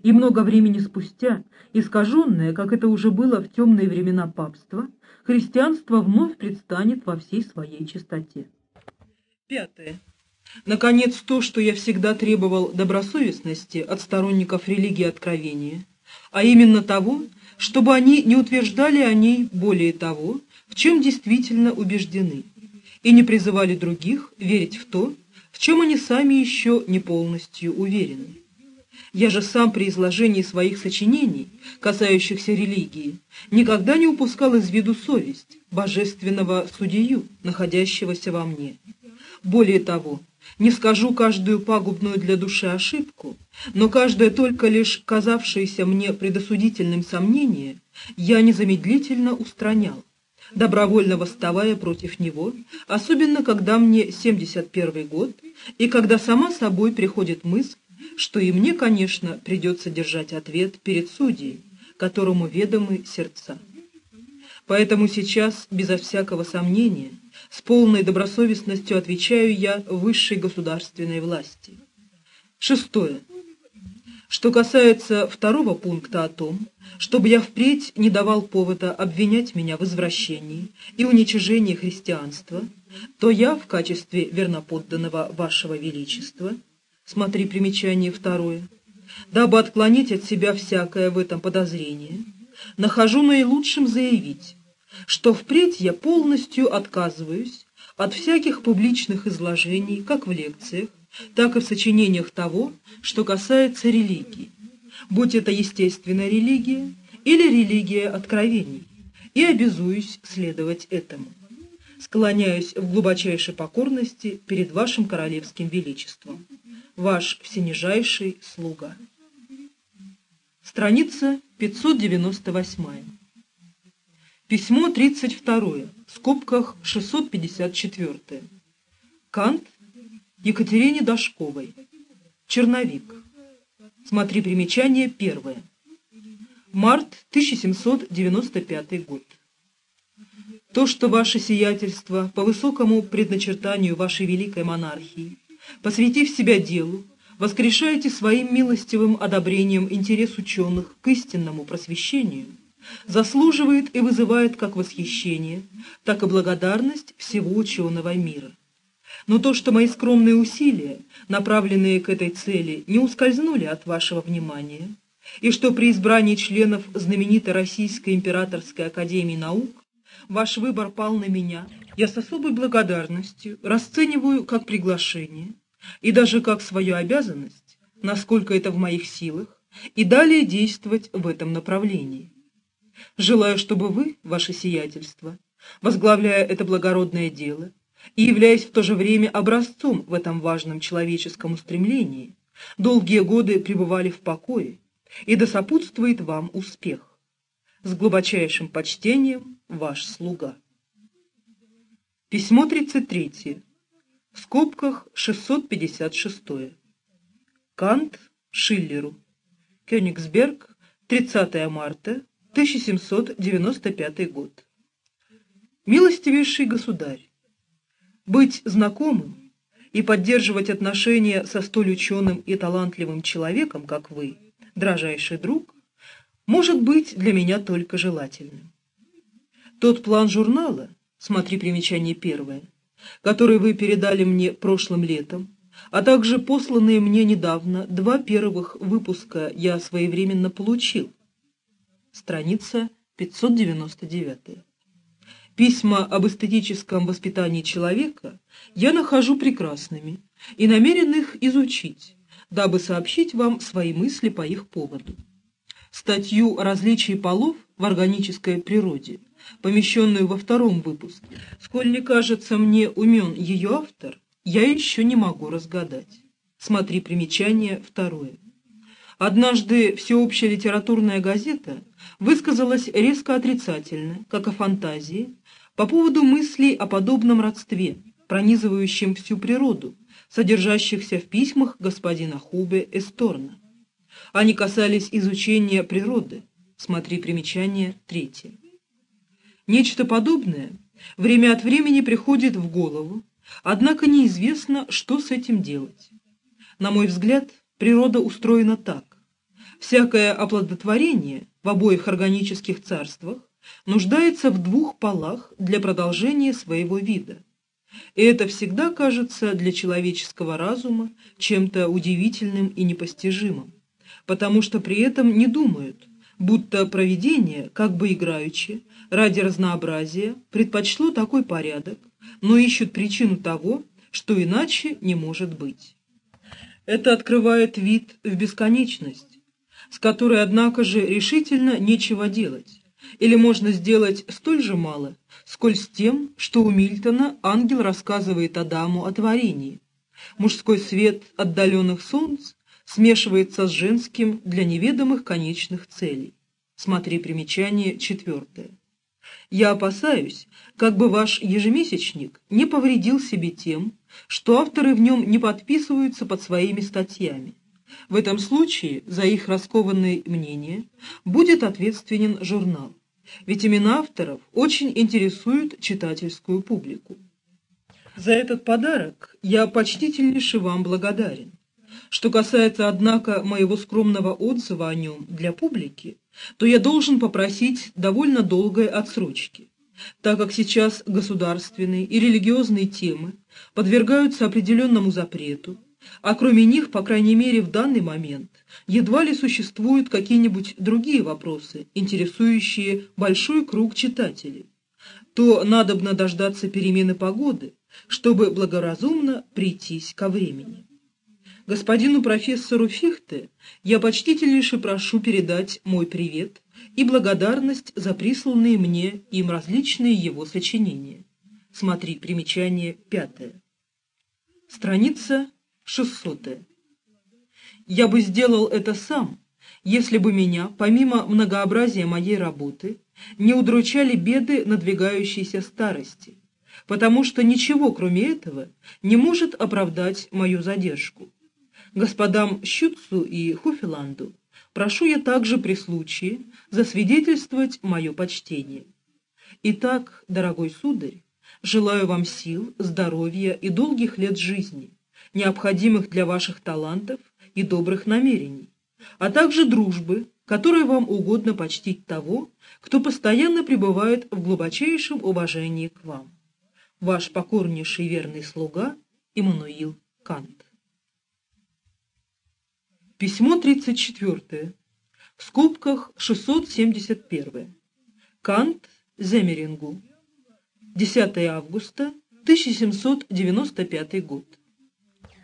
Speaker 1: И много времени спустя, искаженное, как это уже было в темные времена папства, христианство вновь предстанет во всей своей чистоте. Пятое. Наконец, то, что я всегда требовал добросовестности от сторонников религии откровения, а именно того, чтобы они не утверждали о ней более того, в чем действительно убеждены, и не призывали других верить в то, в чем они сами еще не полностью уверены. Я же сам при изложении своих сочинений, касающихся религии, никогда не упускал из виду совесть божественного судью, находящегося во мне. Более того, не скажу каждую пагубную для души ошибку, но каждое только лишь казавшееся мне предосудительным сомнение я незамедлительно устранял, добровольно восставая против него, особенно когда мне 71 год, и когда сама собой приходит мысль, что и мне, конечно, придется держать ответ перед судьей, которому ведомы сердца. Поэтому сейчас, безо всякого сомнения, с полной добросовестностью отвечаю я высшей государственной власти. Шестое. Что касается второго пункта о том, чтобы я впредь не давал повода обвинять меня в извращении и уничижении христианства, то я в качестве верноподданного вашего величества, смотри примечание второе, дабы отклонить от себя всякое в этом подозрение, нахожу наилучшим заявить, что впредь я полностью отказываюсь от всяких публичных изложений, как в лекциях, так и в сочинениях того, что касается религии, будь это естественная религия или религия откровений, и обязуюсь следовать этому. Склоняюсь в глубочайшей покорности перед вашим королевским величеством. Ваш всенижайший слуга. Страница 598. Письмо 32, в скобках 654. Кант Екатерине Дашковой. Черновик. Смотри примечание первое. Март 1795 год. То, что ваше сиятельство по высокому предначертанию вашей великой монархии, посвятив себя делу, воскрешаете своим милостивым одобрением интерес ученых к истинному просвещению, заслуживает и вызывает как восхищение, так и благодарность всего ученого мира. Но то, что мои скромные усилия, направленные к этой цели, не ускользнули от вашего внимания, и что при избрании членов знаменитой Российской императорской академии наук ваш выбор пал на меня, я с особой благодарностью расцениваю как приглашение и даже как свою обязанность, насколько это в моих силах, и далее действовать в этом направлении. Желаю, чтобы вы, ваше сиятельство, возглавляя это благородное дело и являясь в то же время образцом в этом важном человеческом устремлении, долгие годы пребывали в покое, и да сопутствует вам успех. С глубочайшим почтением, ваш слуга. Письмо 33. В скобках 656. Кант Шиллеру. Кёнигсберг, 30 марта 1795 год. Милостивейший государь, быть знакомым и поддерживать отношения со столь ученым и талантливым человеком, как вы, дрожайший друг, может быть для меня только желательным. Тот план журнала, смотри примечание первое, который вы передали мне прошлым летом, а также посланные мне недавно два первых выпуска я своевременно получил. Страница 599. Письма об эстетическом воспитании человека я нахожу прекрасными и намерен их изучить, дабы сообщить вам свои мысли по их поводу. Статью о различии полов в органической природе, помещенную во втором выпуске, сколь не кажется мне умен ее автор, я еще не могу разгадать. Смотри примечание второе. Однажды всеобщая литературная газета высказалась резко отрицательно, как о фантазии, по поводу мыслей о подобном родстве, пронизывающем всю природу, содержащихся в письмах господина Хубе Эсторна. Они касались изучения природы. Смотри примечание третье. Нечто подобное время от времени приходит в голову, однако неизвестно, что с этим делать. На мой взгляд, природа устроена так. Всякое оплодотворение в обоих органических царствах нуждается в двух полах для продолжения своего вида – и это всегда кажется для человеческого разума чем-то удивительным и непостижимым, потому что при этом не думают, будто провидение, как бы играючи, ради разнообразия, предпочло такой порядок, но ищут причину того, что иначе не может быть. Это открывает вид в бесконечность, с которой, однако же, решительно нечего делать, или можно сделать столь же мало, сколь с тем, что у Мильтона ангел рассказывает Адаму о творении. Мужской свет отдаленных солнц смешивается с женским для неведомых конечных целей. Смотри примечание четвертое. Я опасаюсь, как бы ваш ежемесячник не повредил себе тем, что авторы в нем не подписываются под своими статьями. В этом случае за их раскованные мнения будет ответственен журнал ведь имена авторов очень интересуют читательскую публику. За этот подарок я почтительнейше вам благодарен. Что касается, однако, моего скромного отзыва о нем для публики, то я должен попросить довольно долгой отсрочки. так как сейчас государственные и религиозные темы подвергаются определенному запрету, а кроме них, по крайней мере в данный момент, едва ли существуют какие-нибудь другие вопросы, интересующие большой круг читателей, то надобно дождаться перемены погоды, чтобы благоразумно прийтись ко времени. Господину профессору Фихте я почтительнейше прошу передать мой привет и благодарность за присланные мне им различные его сочинения. Смотри примечание пятое. Страница шестьсотая. Я бы сделал это сам, если бы меня, помимо многообразия моей работы, не удручали беды надвигающейся старости, потому что ничего, кроме этого, не может оправдать мою задержку. Господам Щуцу и Хуфиланду прошу я также при случае засвидетельствовать мое почтение. Итак, дорогой сударь, желаю вам сил, здоровья и долгих лет жизни, необходимых для ваших талантов и добрых намерений, а также дружбы, которой вам угодно почтить того, кто постоянно пребывает в глубочайшем уважении к вам. Ваш покорнейший верный слуга Иммануил Кант. Письмо 34. В скобках 671. Кант Земерингу. 10 августа 1795 год.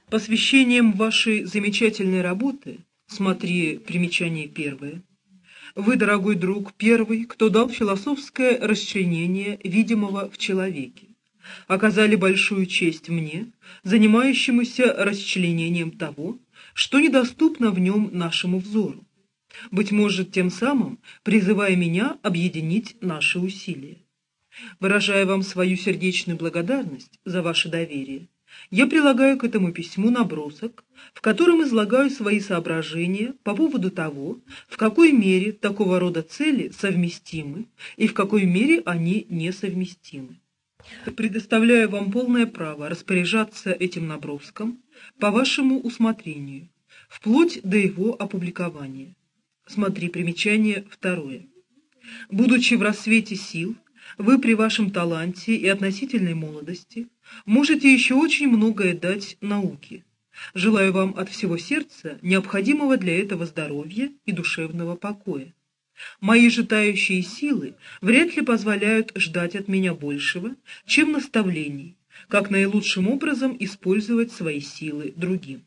Speaker 1: Посвящением вашей замечательной работы, смотри примечание первое, вы, дорогой друг, первый, кто дал философское расчленение видимого в человеке. Оказали большую честь мне, занимающемуся расчленением того, что недоступно в нем нашему взору. Быть может, тем самым призывая меня объединить наши усилия. Выражая вам свою сердечную благодарность за ваше доверие, я прилагаю к этому письму набросок, в котором излагаю свои соображения по поводу того, в какой мере такого рода цели совместимы и в какой мере они несовместимы. Предоставляю вам полное право распоряжаться этим наброском по вашему усмотрению, вплоть до его опубликования. Смотри примечание второе. Будучи в рассвете сил, вы при вашем таланте и относительной молодости можете еще очень многое дать науке. Желаю вам от всего сердца необходимого для этого здоровья и душевного покоя. Мои же тающие силы вряд ли позволяют ждать от меня большего, чем наставлений, как наилучшим образом использовать свои силы другим.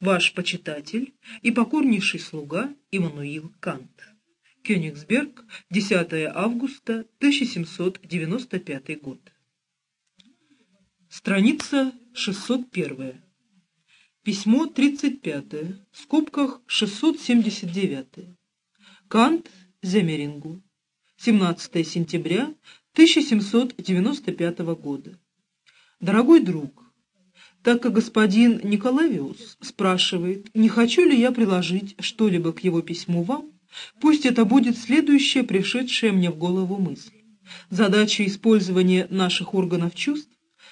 Speaker 1: Ваш почитатель и покорнейший слуга Иммануил Кант. Кёнигсберг, 10 августа 1795 год. Страница 601. Письмо 35, в скобках 679. Кант Земерингу. 17 сентября 1795 года. Дорогой друг, так как господин Николавиус спрашивает, не хочу ли я приложить что-либо к его письму вам, Пусть это будет следующая пришедшая мне в голову мысль. Задача использования наших органов чувств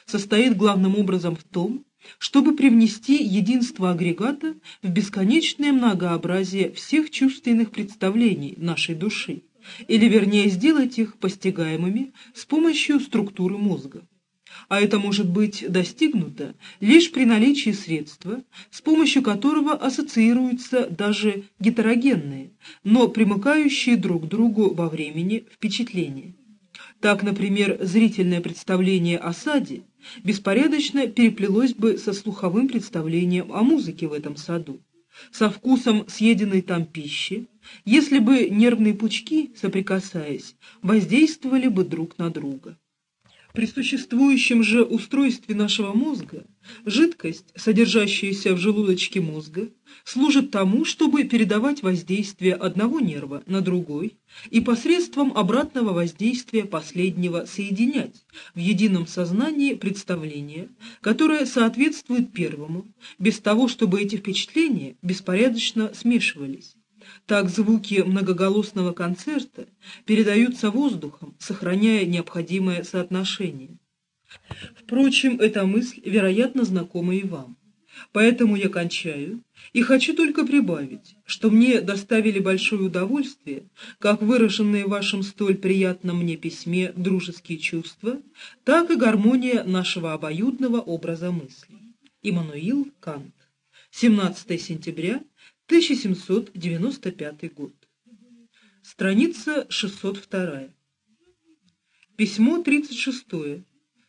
Speaker 1: состоит главным образом в том, чтобы привнести единство агрегата в бесконечное многообразие всех чувственных представлений нашей души, или вернее сделать их постигаемыми с помощью структуры мозга а это может быть достигнуто лишь при наличии средства, с помощью которого ассоциируются даже гетерогенные, но примыкающие друг к другу во времени впечатления. Так, например, зрительное представление о саде беспорядочно переплелось бы со слуховым представлением о музыке в этом саду, со вкусом съеденной там пищи, если бы нервные пучки, соприкасаясь, воздействовали бы друг на друга. При существующем же устройстве нашего мозга жидкость, содержащаяся в желудочке мозга, служит тому, чтобы передавать воздействие одного нерва на другой и посредством обратного воздействия последнего соединять в едином сознании представление, которое соответствует первому, без того, чтобы эти впечатления беспорядочно смешивались. Так звуки многоголосного концерта передаются воздухом, сохраняя необходимое соотношение. Впрочем, эта мысль, вероятно, знакома и вам. Поэтому я кончаю и хочу только прибавить, что мне доставили большое удовольствие, как выраженные в вашем столь приятном мне письме дружеские чувства, так и гармония нашего обоюдного образа мыслей. Иммануил Кант. 17 сентября 1795 год. Страница 602. Письмо 36.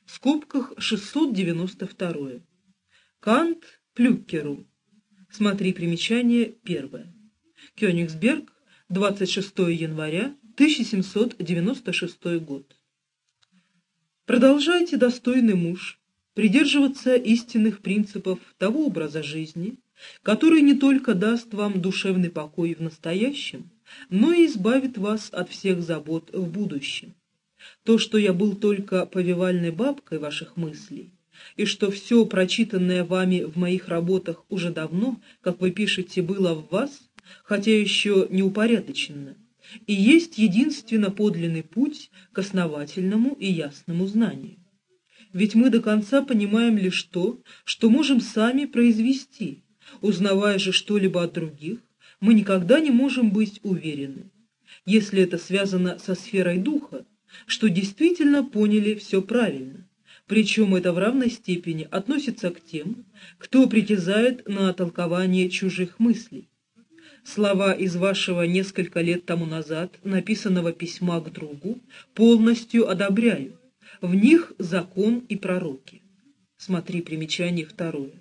Speaker 1: В скобках 692. Кант Плюккеру. Смотри примечание первое. Кёнигсберг, 26 января 1796 год. Продолжайте, достойный муж, придерживаться истинных принципов того образа жизни, который не только даст вам душевный покой в настоящем, но и избавит вас от всех забот в будущем. То, что я был только повивальной бабкой ваших мыслей, и что все прочитанное вами в моих работах уже давно, как вы пишете, было в вас, хотя еще не упорядочено, и есть единственно подлинный путь к основательному и ясному знанию. Ведь мы до конца понимаем лишь то, что можем сами произвести, узнавая же что-либо от других, мы никогда не можем быть уверены, если это связано со сферой духа, что действительно поняли все правильно причем это в равной степени относится к тем, кто притязает на толкование чужих мыслей. Слова из вашего несколько лет тому назад написанного письма к другу полностью одобряю. В них закон и пророки. Смотри примечание второе.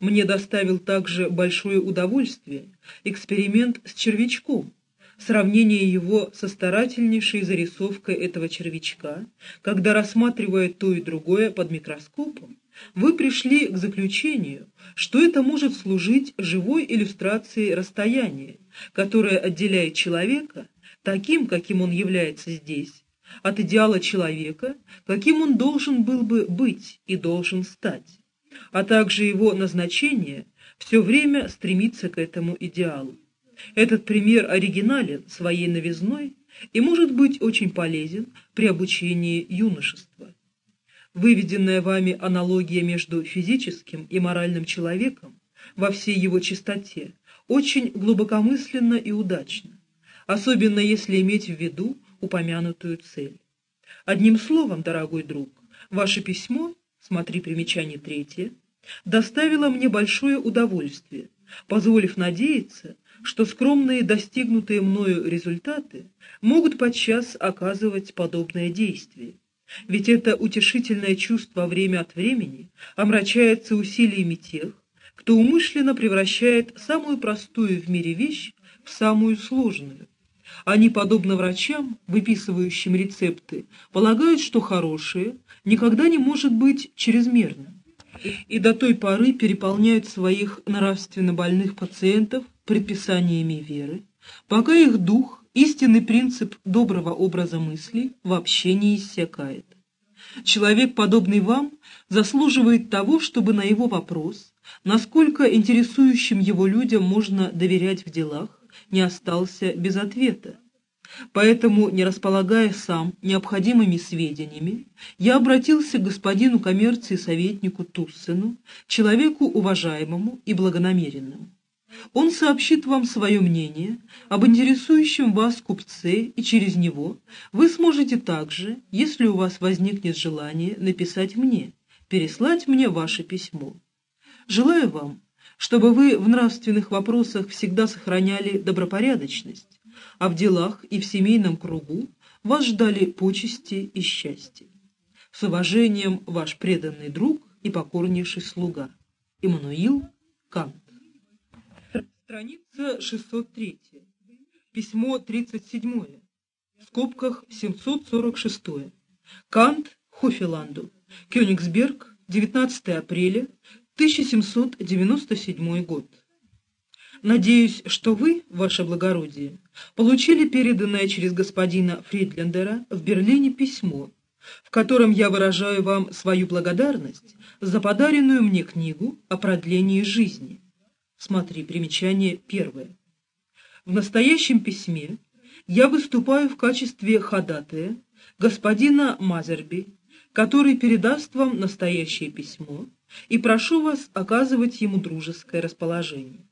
Speaker 1: Мне доставил также большое удовольствие эксперимент с червячком, сравнение его со старательнейшей зарисовкой этого червячка, когда, рассматривая то и другое под микроскопом, вы пришли к заключению, что это может служить живой иллюстрацией расстояния, которое отделяет человека, таким, каким он является здесь, от идеала человека, каким он должен был бы быть и должен стать, а также его назначение все время стремиться к этому идеалу. Этот пример оригинален своей новизной и может быть очень полезен при обучении юношества. Выведенная вами аналогия между физическим и моральным человеком во всей его чистоте очень глубокомысленно и удачно, особенно если иметь в виду упомянутую цель. Одним словом, дорогой друг, ваше письмо, смотри примечание третье, доставило мне большое удовольствие, позволив надеяться, что скромные достигнутые мною результаты могут подчас оказывать подобное действие. Ведь это утешительное чувство время от времени омрачается усилиями тех, кто умышленно превращает самую простую в мире вещь в самую сложную. Они, подобно врачам, выписывающим рецепты, полагают, что хорошее никогда не может быть чрезмерным, и до той поры переполняют своих нравственно больных пациентов предписаниями веры, пока их дух, истинный принцип доброго образа мысли, вообще не иссякает. Человек, подобный вам, заслуживает того, чтобы на его вопрос, насколько интересующим его людям можно доверять в делах, не остался без ответа. Поэтому, не располагая сам необходимыми сведениями, я обратился к господину коммерции советнику Туссену, человеку уважаемому и благонамеренному. Он сообщит вам свое мнение об интересующем вас купце, и через него вы сможете также, если у вас возникнет желание, написать мне, переслать мне ваше письмо. Желаю вам, чтобы вы в нравственных вопросах всегда сохраняли добропорядочность, а в делах и в семейном кругу вас ждали почести и счастье. С уважением, ваш преданный друг и покорнейший слуга. Иммануил Кант Страница 603. Письмо 37. В скобках 746. Кант Хофеланду. Кёнигсберг, 19 апреля 1797 год. Надеюсь, что вы, ваше благородие, получили переданное через господина Фридлендера в Берлине письмо, в котором я выражаю вам свою благодарность за подаренную мне книгу о продлении жизни. Смотри, примечание первое. В настоящем письме я выступаю в качестве ходатая господина Мазерби, который передаст вам настоящее письмо, и прошу вас оказывать ему дружеское расположение.